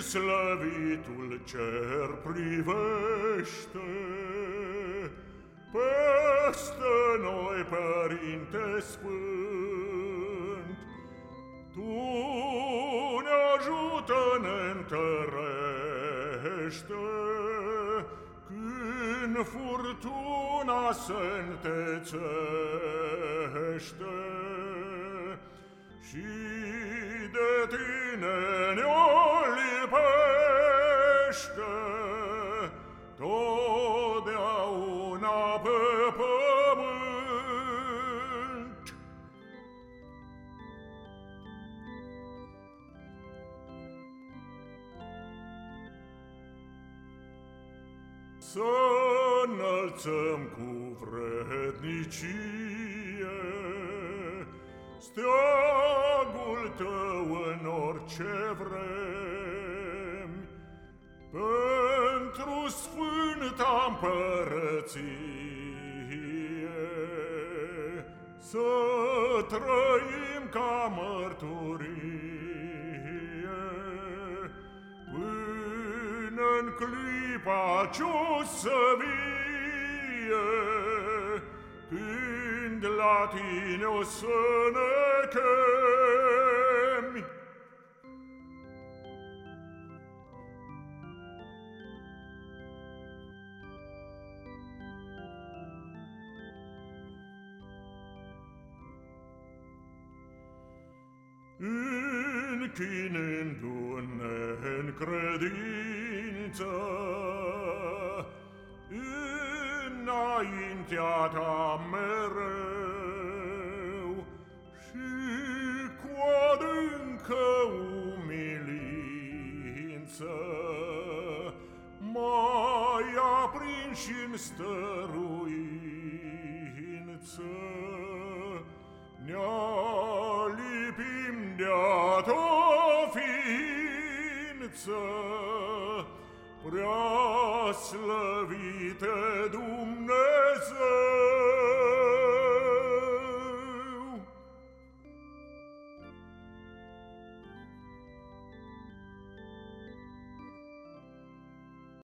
slăvitul cer privește. Peste noi, Părinte Sfânt, Tu ne ajută, ne întărește, Când furtuna se întețește Și de Tine Totdeauna pe Să înălțăm cu vrednicie Steagul tău în orice vrem Pentru sfânta împărăție Să trăim ca mărturii în clipa ce-o să vie, Când la tine o să ne chemi. Închinându-ne în credință, Înaintea ta mereu Și cu adâncă umilință Mai aprins și-n stăruință Ne-a de-a ta Царице, Преаславіте Думнезе,